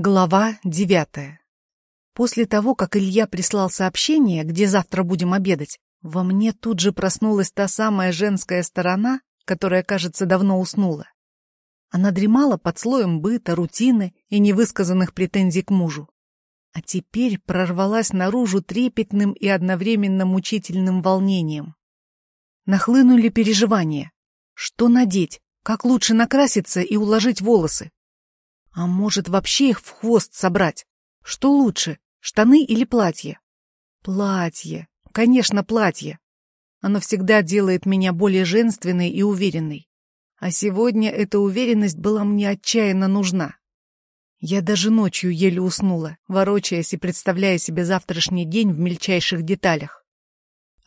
Глава девятая. После того, как Илья прислал сообщение, где завтра будем обедать, во мне тут же проснулась та самая женская сторона, которая, кажется, давно уснула. Она дремала под слоем быта, рутины и невысказанных претензий к мужу. А теперь прорвалась наружу трепетным и одновременно мучительным волнением. Нахлынули переживания. Что надеть? Как лучше накраситься и уложить волосы? А может, вообще их в хвост собрать? Что лучше, штаны или платье? Платье. Конечно, платье. Оно всегда делает меня более женственной и уверенной. А сегодня эта уверенность была мне отчаянно нужна. Я даже ночью еле уснула, ворочаясь и представляя себе завтрашний день в мельчайших деталях.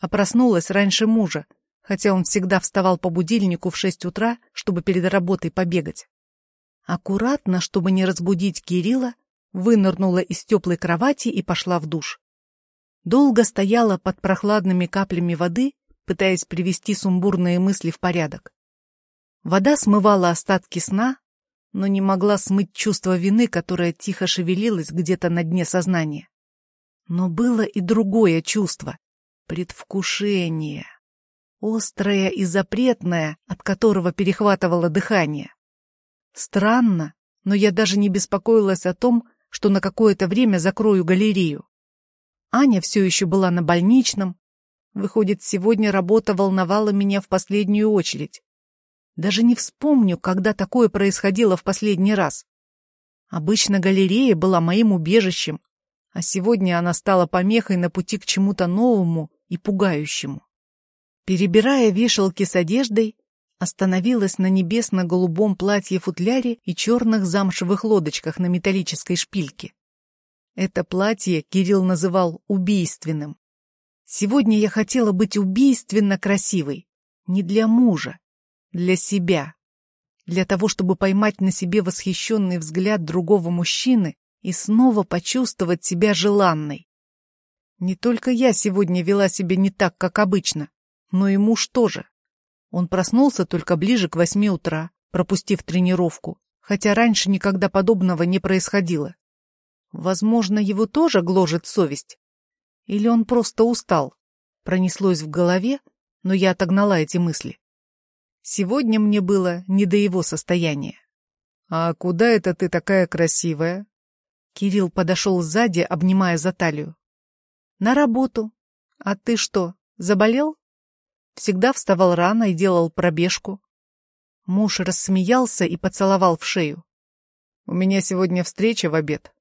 А проснулась раньше мужа, хотя он всегда вставал по будильнику в шесть утра, чтобы перед работой побегать. Аккуратно, чтобы не разбудить Кирилла, вынырнула из теплой кровати и пошла в душ. Долго стояла под прохладными каплями воды, пытаясь привести сумбурные мысли в порядок. Вода смывала остатки сна, но не могла смыть чувство вины, которое тихо шевелилось где-то на дне сознания. Но было и другое чувство — предвкушение. Острое и запретное, от которого перехватывало дыхание. Странно, но я даже не беспокоилась о том, что на какое-то время закрою галерею. Аня все еще была на больничном. Выходит, сегодня работа волновала меня в последнюю очередь. Даже не вспомню, когда такое происходило в последний раз. Обычно галерея была моим убежищем, а сегодня она стала помехой на пути к чему-то новому и пугающему. Перебирая вешалки с одеждой, остановилась на небесно-голубом платье-футляре и черных замшевых лодочках на металлической шпильке. Это платье Кирилл называл убийственным. Сегодня я хотела быть убийственно красивой. Не для мужа, для себя. Для того, чтобы поймать на себе восхищенный взгляд другого мужчины и снова почувствовать себя желанной. Не только я сегодня вела себя не так, как обычно, но и муж тоже. Он проснулся только ближе к восьми утра, пропустив тренировку, хотя раньше никогда подобного не происходило. Возможно, его тоже гложет совесть. Или он просто устал. Пронеслось в голове, но я отогнала эти мысли. Сегодня мне было не до его состояния. «А куда это ты такая красивая?» Кирилл подошел сзади, обнимая за талию. «На работу. А ты что, заболел?» Всегда вставал рано и делал пробежку. Муж рассмеялся и поцеловал в шею. «У меня сегодня встреча в обед,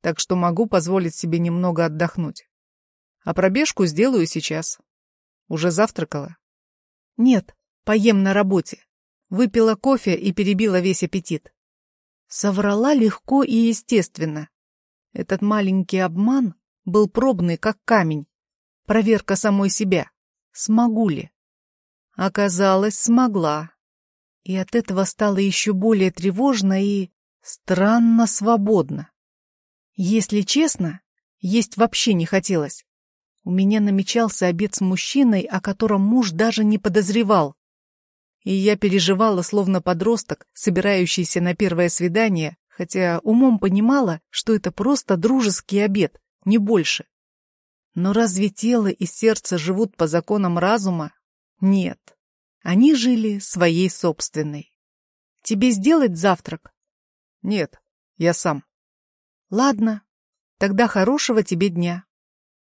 так что могу позволить себе немного отдохнуть. А пробежку сделаю сейчас. Уже завтракала?» «Нет, поем на работе. Выпила кофе и перебила весь аппетит». Соврала легко и естественно. Этот маленький обман был пробный, как камень. Проверка самой себя. Смогу ли? Оказалось, смогла. И от этого стало еще более тревожно и странно свободно. Если честно, есть вообще не хотелось. У меня намечался обед с мужчиной, о котором муж даже не подозревал. И я переживала, словно подросток, собирающийся на первое свидание, хотя умом понимала, что это просто дружеский обед, не больше. Но разве тело и сердце живут по законам разума, нет, они жили своей собственной. Тебе сделать завтрак? Нет, я сам. Ладно, тогда хорошего тебе дня.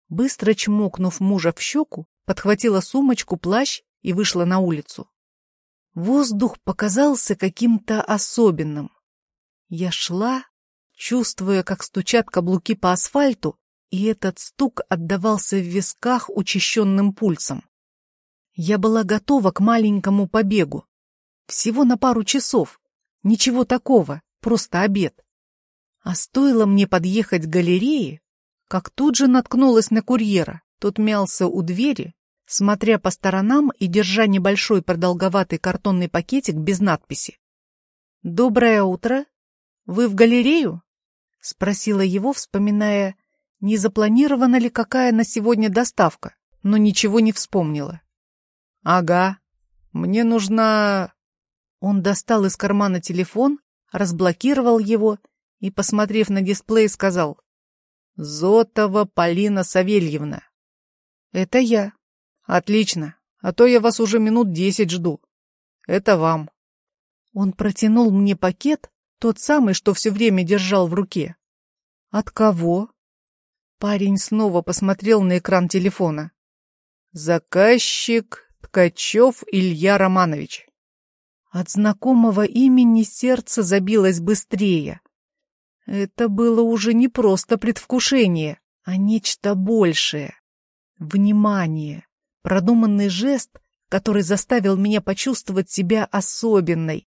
Быстро чмокнув мужа в щеку, подхватила сумочку, плащ и вышла на улицу. Воздух показался каким-то особенным. Я шла, чувствуя, как стучат каблуки по асфальту, и этот стук отдавался в висках учащенным пульсом. Я была готова к маленькому побегу. Всего на пару часов. Ничего такого, просто обед. А стоило мне подъехать к галерее, как тут же наткнулась на курьера. Тот мялся у двери, смотря по сторонам и держа небольшой продолговатый картонный пакетик без надписи. «Доброе утро! Вы в галерею?» — спросила его, вспоминая, не запланирована ли какая на сегодня доставка, но ничего не вспомнила. «Ага. Мне нужна...» Он достал из кармана телефон, разблокировал его и, посмотрев на дисплей, сказал «Зотова Полина Савельевна». «Это я». «Отлично, а то я вас уже минут десять жду. Это вам». Он протянул мне пакет, тот самый, что все время держал в руке. «От кого?» Парень снова посмотрел на экран телефона. «Заказчик Ткачев Илья Романович». От знакомого имени сердце забилось быстрее. Это было уже не просто предвкушение, а нечто большее. Внимание, продуманный жест, который заставил меня почувствовать себя особенной.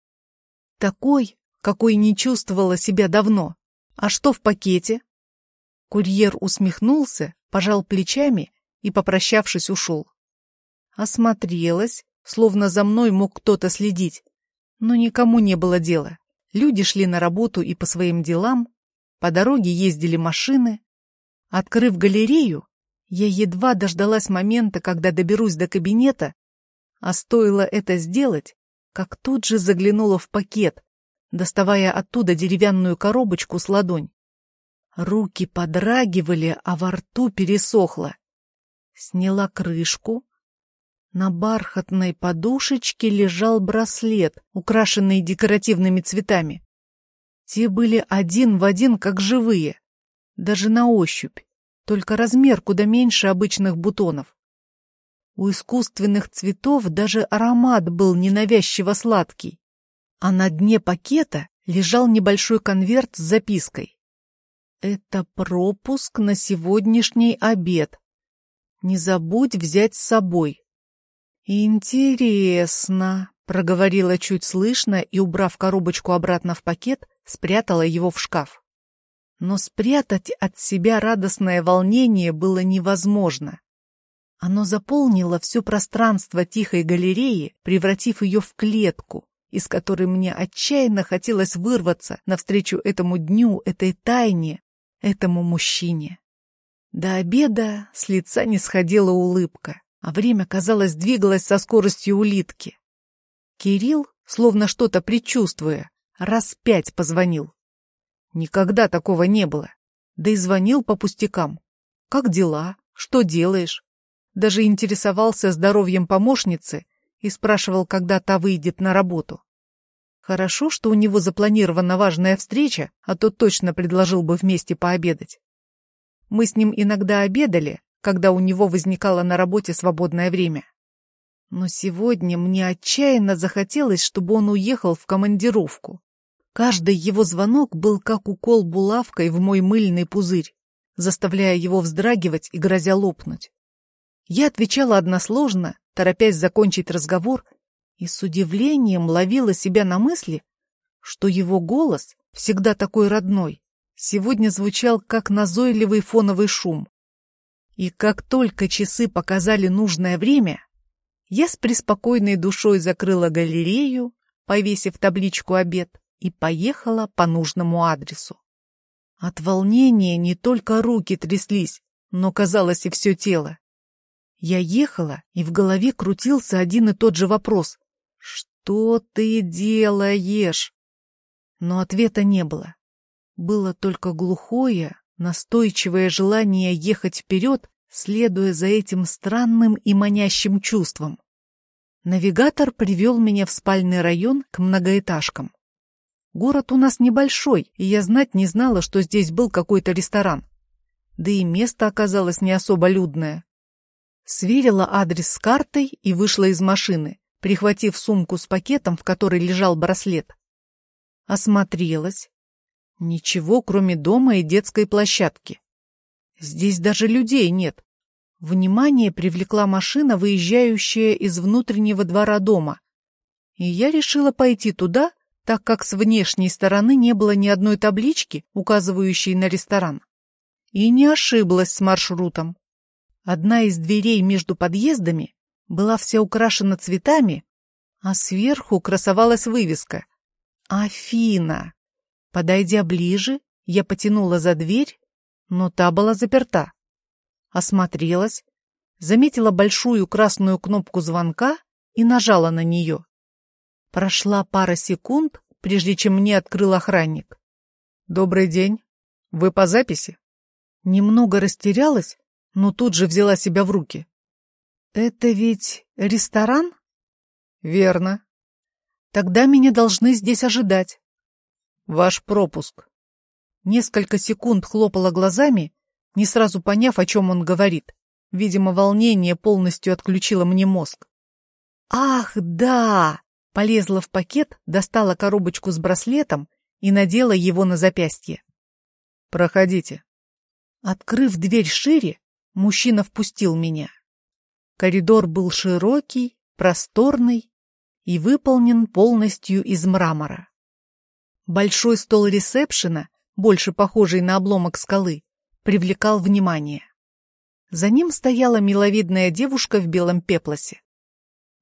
Такой, какой не чувствовала себя давно. А что в пакете? Курьер усмехнулся, пожал плечами и, попрощавшись, ушел. Осмотрелась, словно за мной мог кто-то следить, но никому не было дела. Люди шли на работу и по своим делам, по дороге ездили машины. Открыв галерею, я едва дождалась момента, когда доберусь до кабинета, а стоило это сделать, как тут же заглянула в пакет, доставая оттуда деревянную коробочку с ладонь. Руки подрагивали, а во рту пересохло. Сняла крышку, на бархатной подушечке лежал браслет, украшенный декоративными цветами. Те были один в один, как живые, даже на ощупь, только размер куда меньше обычных бутонов. У искусственных цветов даже аромат был ненавязчиво сладкий, а на дне пакета лежал небольшой конверт с запиской. «Это пропуск на сегодняшний обед. Не забудь взять с собой. «Интересно», — проговорила чуть слышно и, убрав коробочку обратно в пакет, спрятала его в шкаф. Но спрятать от себя радостное волнение было невозможно. Оно заполнило все пространство тихой галереи, превратив ее в клетку, из которой мне отчаянно хотелось вырваться навстречу этому дню, этой тайне, этому мужчине. До обеда с лица не сходила улыбка а время, казалось, двигалось со скоростью улитки. Кирилл, словно что-то предчувствуя, раз пять позвонил. Никогда такого не было. Да и звонил по пустякам. Как дела? Что делаешь? Даже интересовался здоровьем помощницы и спрашивал, когда та выйдет на работу. Хорошо, что у него запланирована важная встреча, а то точно предложил бы вместе пообедать. Мы с ним иногда обедали, когда у него возникало на работе свободное время. Но сегодня мне отчаянно захотелось, чтобы он уехал в командировку. Каждый его звонок был как укол булавкой в мой мыльный пузырь, заставляя его вздрагивать и грозя лопнуть. Я отвечала односложно, торопясь закончить разговор, и с удивлением ловила себя на мысли, что его голос, всегда такой родной, сегодня звучал как назойливый фоновый шум. И как только часы показали нужное время, я с преспокойной душой закрыла галерею, повесив табличку «Обед», и поехала по нужному адресу. От волнения не только руки тряслись, но, казалось, и все тело. Я ехала, и в голове крутился один и тот же вопрос. «Что ты делаешь?» Но ответа не было. Было только глухое, настойчивое желание ехать вперед, следуя за этим странным и манящим чувством. Навигатор привел меня в спальный район к многоэтажкам. Город у нас небольшой, и я знать не знала, что здесь был какой-то ресторан. Да и место оказалось не особо людное. Сверила адрес с картой и вышла из машины, прихватив сумку с пакетом, в которой лежал браслет. Осмотрелась, Ничего, кроме дома и детской площадки. Здесь даже людей нет. Внимание привлекла машина, выезжающая из внутреннего двора дома. И я решила пойти туда, так как с внешней стороны не было ни одной таблички, указывающей на ресторан. И не ошиблась с маршрутом. Одна из дверей между подъездами была вся украшена цветами, а сверху красовалась вывеска «Афина». Подойдя ближе, я потянула за дверь, но та была заперта. Осмотрелась, заметила большую красную кнопку звонка и нажала на нее. Прошла пара секунд, прежде чем мне открыл охранник. Добрый день. Вы по записи? Немного растерялась, но тут же взяла себя в руки. Это ведь ресторан? Верно. Тогда меня должны здесь ожидать. Ваш пропуск. Несколько секунд хлопала глазами, не сразу поняв, о чем он говорит. Видимо, волнение полностью отключило мне мозг. «Ах, да!» Полезла в пакет, достала коробочку с браслетом и надела его на запястье. «Проходите». Открыв дверь шире, мужчина впустил меня. Коридор был широкий, просторный и выполнен полностью из мрамора. Большой стол ресепшена, больше похожий на обломок скалы, привлекал внимание. За ним стояла миловидная девушка в белом пеплосе.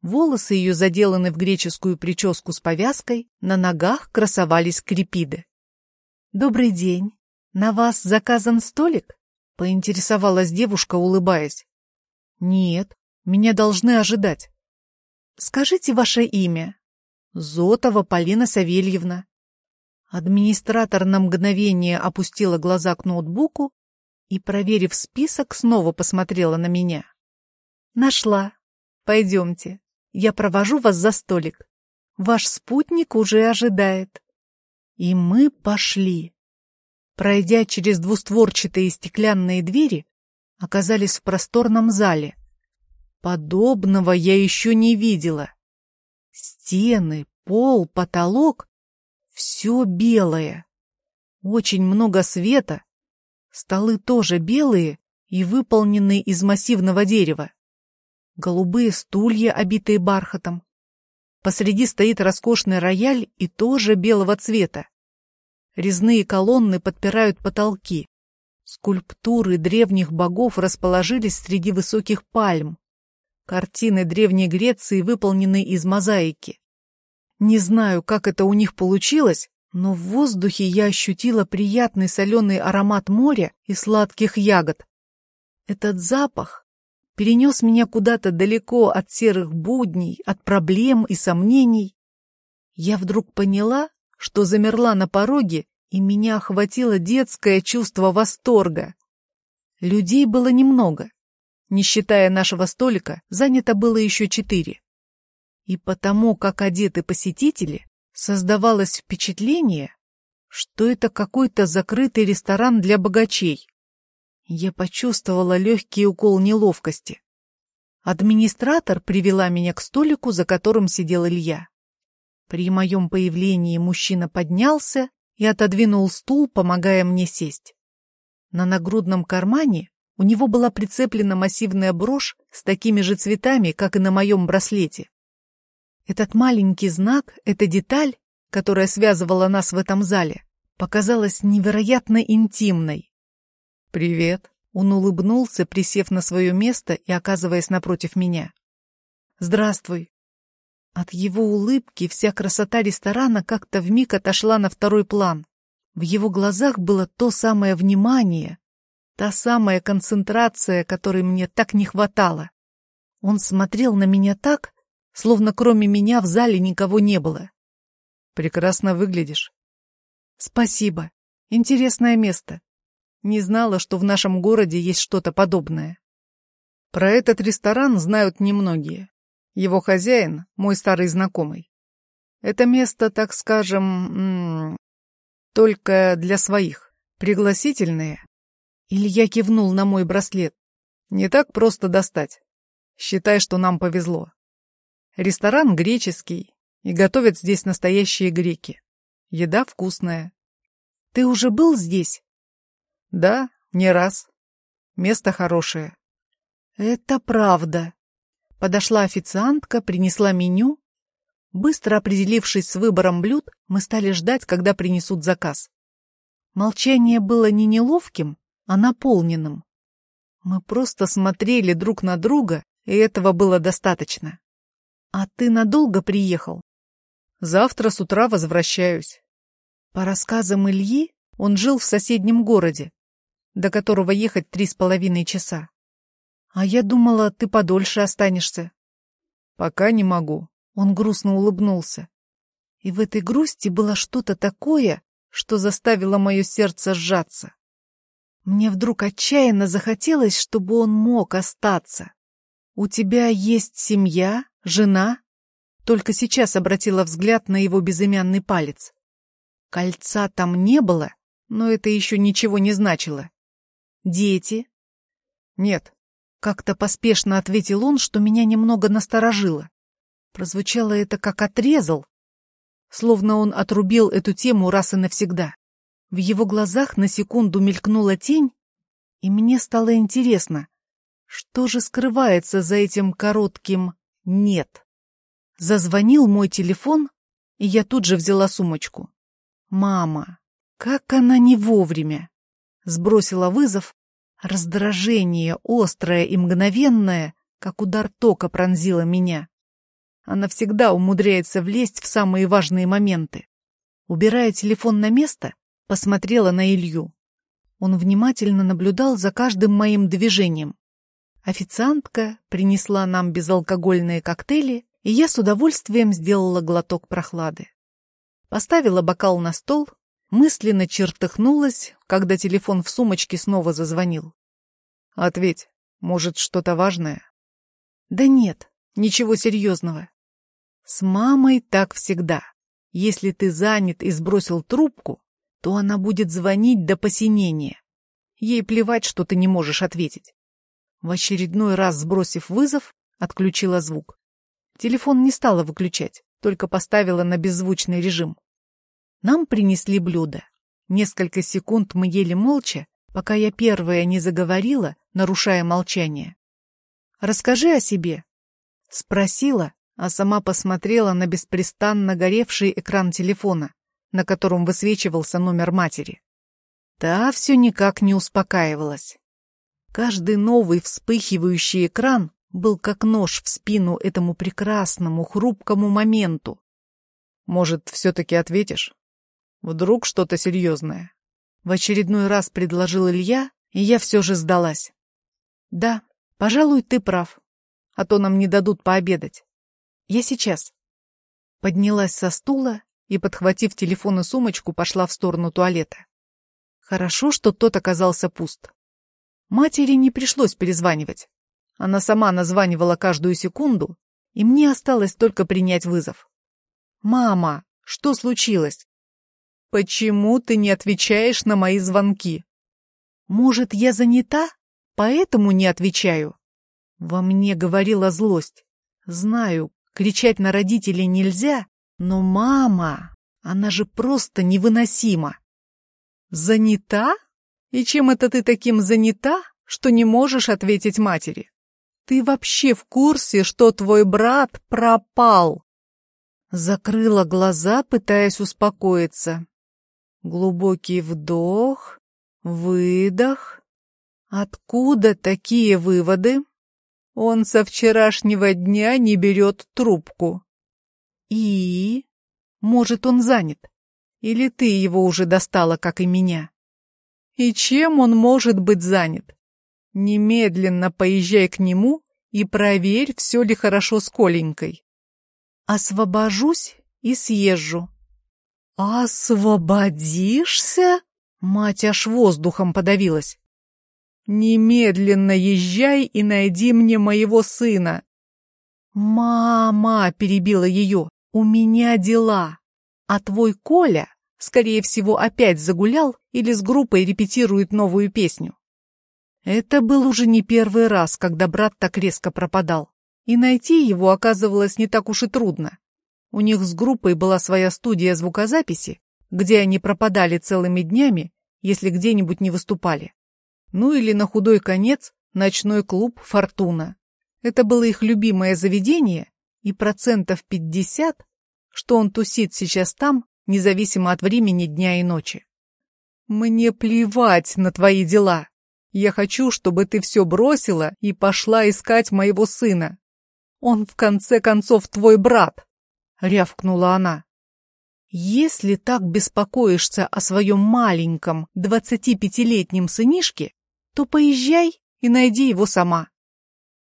Волосы ее заделаны в греческую прическу с повязкой, на ногах красовались крепиды. «Добрый день. На вас заказан столик?» — поинтересовалась девушка, улыбаясь. «Нет, меня должны ожидать». «Скажите ваше имя». «Зотова Полина Савельевна». Администратор на мгновение опустила глаза к ноутбуку и, проверив список, снова посмотрела на меня. «Нашла. Пойдемте. Я провожу вас за столик. Ваш спутник уже ожидает». И мы пошли. Пройдя через двустворчатые стеклянные двери, оказались в просторном зале. Подобного я еще не видела. Стены, пол, потолок — все белое. Очень много света, Столы тоже белые и выполнены из массивного дерева. Голубые стулья, обитые бархатом. Посреди стоит роскошный рояль и тоже белого цвета. Резные колонны подпирают потолки. Скульптуры древних богов расположились среди высоких пальм. Картины Древней Греции выполнены из мозаики. Не знаю, как это у них получилось, но в воздухе я ощутила приятный соленый аромат моря и сладких ягод. Этот запах перенес меня куда-то далеко от серых будней, от проблем и сомнений. Я вдруг поняла, что замерла на пороге, и меня охватило детское чувство восторга. Людей было немного. Не считая нашего столика, занято было еще четыре. И потому, как одеты посетители, Создавалось впечатление, что это какой-то закрытый ресторан для богачей. Я почувствовала легкий укол неловкости. Администратор привела меня к столику, за которым сидел Илья. При моем появлении мужчина поднялся и отодвинул стул, помогая мне сесть. На нагрудном кармане у него была прицеплена массивная брошь с такими же цветами, как и на моем браслете. Этот маленький знак, эта деталь, которая связывала нас в этом зале, показалась невероятно интимной. «Привет!» — он улыбнулся, присев на свое место и оказываясь напротив меня. «Здравствуй!» От его улыбки вся красота ресторана как-то вмиг отошла на второй план. В его глазах было то самое внимание, та самая концентрация, которой мне так не хватало. Он смотрел на меня так, словно кроме меня в зале никого не было. Прекрасно выглядишь. Спасибо. Интересное место. Не знала, что в нашем городе есть что-то подобное. Про этот ресторан знают немногие. Его хозяин — мой старый знакомый. Это место, так скажем, только для своих. Пригласительные. Илья кивнул на мой браслет. Не так просто достать. Считай, что нам повезло. Ресторан греческий, и готовят здесь настоящие греки. Еда вкусная. Ты уже был здесь? Да, не раз. Место хорошее. Это правда. Подошла официантка, принесла меню. Быстро определившись с выбором блюд, мы стали ждать, когда принесут заказ. Молчание было не неловким, а наполненным. Мы просто смотрели друг на друга, и этого было достаточно. «А ты надолго приехал?» «Завтра с утра возвращаюсь». По рассказам Ильи, он жил в соседнем городе, до которого ехать три с половиной часа. «А я думала, ты подольше останешься». «Пока не могу», — он грустно улыбнулся. И в этой грусти было что-то такое, что заставило мое сердце сжаться. Мне вдруг отчаянно захотелось, чтобы он мог остаться. «У тебя есть семья, жена?» Только сейчас обратила взгляд на его безымянный палец. Кольца там не было, но это еще ничего не значило. «Дети?» «Нет», — как-то поспешно ответил он, что меня немного насторожило. Прозвучало это как отрезал, словно он отрубил эту тему раз и навсегда. В его глазах на секунду мелькнула тень, и мне стало интересно, что же скрывается за этим коротким «нет». Зазвонил мой телефон, и я тут же взяла сумочку. Мама, как она не вовремя! Сбросила вызов. Раздражение, острое и мгновенное, как удар тока пронзило меня. Она всегда умудряется влезть в самые важные моменты. Убирая телефон на место, посмотрела на Илью. Он внимательно наблюдал за каждым моим движением. Официантка принесла нам безалкогольные коктейли, и я с удовольствием сделала глоток прохлады. Поставила бокал на стол, мысленно чертыхнулась, когда телефон в сумочке снова зазвонил. «Ответь, может, что-то важное?» «Да нет, ничего серьезного. С мамой так всегда. Если ты занят и сбросил трубку, то она будет звонить до посинения. Ей плевать, что ты не можешь ответить. В очередной раз сбросив вызов, отключила звук. Телефон не стала выключать, только поставила на беззвучный режим. Нам принесли блюдо. Несколько секунд мы ели молча, пока я первая не заговорила, нарушая молчание. «Расскажи о себе», — спросила, а сама посмотрела на беспрестанно горевший экран телефона, на котором высвечивался номер матери. Та все никак не успокаивалась. Каждый новый вспыхивающий экран был как нож в спину этому прекрасному, хрупкому моменту. Может, все-таки ответишь? Вдруг что-то серьезное? В очередной раз предложил Илья, и я все же сдалась. Да, пожалуй, ты прав. А то нам не дадут пообедать. Я сейчас. Поднялась со стула и, подхватив телефон и сумочку, пошла в сторону туалета. Хорошо, что тот оказался пуст. Матери не пришлось перезванивать. Она сама названивала каждую секунду, и мне осталось только принять вызов. «Мама, что случилось?» «Почему ты не отвечаешь на мои звонки?» «Может, я занята, поэтому не отвечаю?» Во мне говорила злость. Знаю, кричать на родителей нельзя, но мама, она же просто невыносима. «Занята?» И чем это ты таким занята, что не можешь ответить матери? Ты вообще в курсе, что твой брат пропал? Закрыла глаза, пытаясь успокоиться. Глубокий вдох, выдох. Откуда такие выводы? Он со вчерашнего дня не берет трубку. И? Может, он занят? Или ты его уже достала, как и меня? И чем он может быть занят? Немедленно поезжай к нему и проверь, все ли хорошо с Коленькой. Освобожусь и съезжу. Освободишься? Мать аж воздухом подавилась. Немедленно езжай и найди мне моего сына. Мама, перебила ее, у меня дела. А твой Коля Скорее всего, опять загулял или с группой репетирует новую песню. Это был уже не первый раз, когда брат так резко пропадал. И найти его оказывалось не так уж и трудно. У них с группой была своя студия звукозаписи, где они пропадали целыми днями, если где-нибудь не выступали. Ну или на худой конец ночной клуб «Фортуна». Это было их любимое заведение, и процентов пятьдесят, что он тусит сейчас там, независимо от времени дня и ночи. Мне плевать на твои дела. Я хочу, чтобы ты все бросила и пошла искать моего сына. Он, в конце концов, твой брат, — рявкнула она. Если так беспокоишься о своем маленьком двадцатипятилетнем сынишке, то поезжай и найди его сама.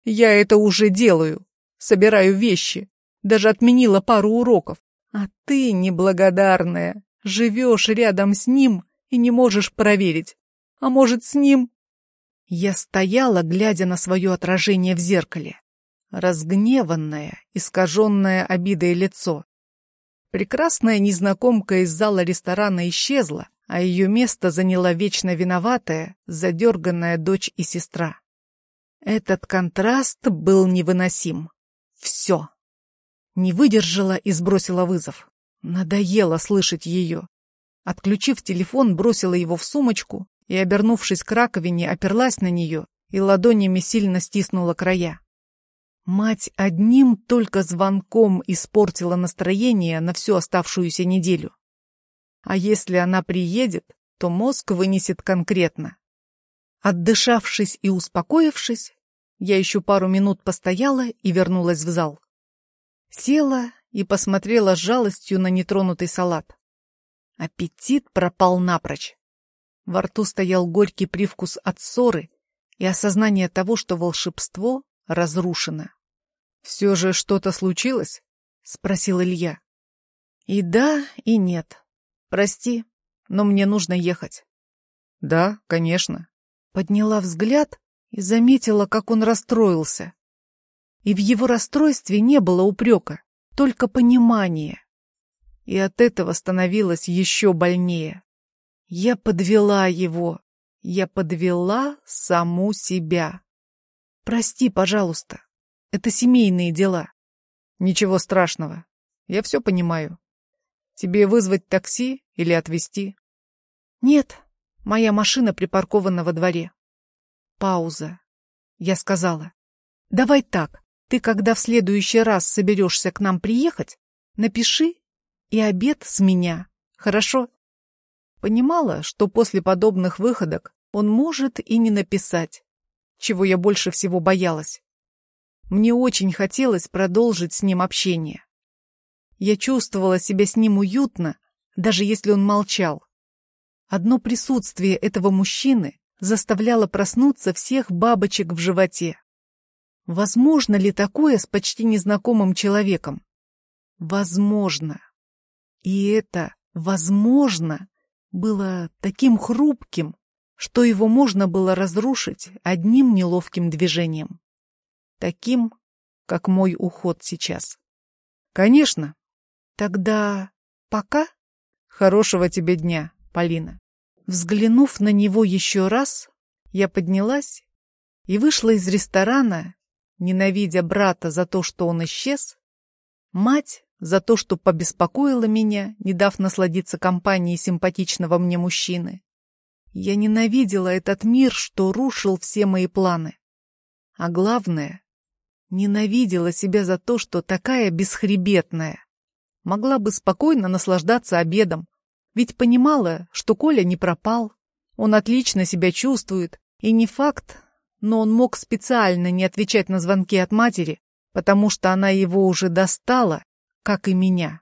Я это уже делаю. Собираю вещи. Даже отменила пару уроков. А ты, неблагодарная, Живешь рядом с ним и не можешь проверить. А может, с ним...» Я стояла, глядя на свое отражение в зеркале. Разгневанное, искаженное обидой лицо. Прекрасная незнакомка из зала ресторана исчезла, а ее место заняла вечно виноватая, задерганная дочь и сестра. Этот контраст был невыносим. Все. Не выдержала и сбросила вызов. Надоело слышать ее. Отключив телефон, бросила его в сумочку и, обернувшись к раковине, оперлась на нее и ладонями сильно стиснула края. Мать одним только звонком испортила настроение на всю оставшуюся неделю. А если она приедет, то мозг вынесет конкретно. Отдышавшись и успокоившись, я еще пару минут постояла и вернулась в зал. Села и посмотрела с жалостью на нетронутый салат. Аппетит пропал напрочь. Во рту стоял горький привкус от ссоры и осознание того, что волшебство разрушено. «Все же что-то случилось?» — спросил Илья. «И да, и нет. Прости, но мне нужно ехать». «Да, конечно». Подняла взгляд и заметила, как он расстроился. И в его расстройстве не было упрека, только понимание. И от этого становилось еще больнее. Я подвела его. Я подвела саму себя. Прости, пожалуйста. Это семейные дела. Ничего страшного. Я все понимаю. Тебе вызвать такси или отвезти? Нет, моя машина припаркована во дворе. Пауза. Я сказала. Давай так. Ты, когда в следующий раз соберешься к нам приехать, напиши и обед с меня. Хорошо? Понимала, что после подобных выходок он может и не написать, чего я больше всего боялась. Мне очень хотелось продолжить с ним общение. Я чувствовала себя с ним уютно, даже если он молчал. Одно присутствие этого мужчины заставляло проснуться всех бабочек в животе. Возможно ли такое с почти незнакомым человеком? Возможно. И это «возможно» было таким хрупким, что его можно было разрушить одним неловким движением. Таким, как мой уход сейчас. Конечно. Тогда пока. Хорошего тебе дня, Полина. Взглянув на него еще раз, я поднялась и вышла из ресторана, ненавидя брата за то, что он исчез, мать за то, что побеспокоила меня, не дав насладиться компанией симпатичного мне мужчины. Я ненавидела этот мир, что рушил все мои планы. А главное, ненавидела себя за то, что такая бесхребетная. Могла бы спокойно наслаждаться обедом, ведь понимала, что Коля не пропал, он отлично себя чувствует, и не факт, но он мог специально не отвечать на звонки от матери, потому что она его уже достала как и меня.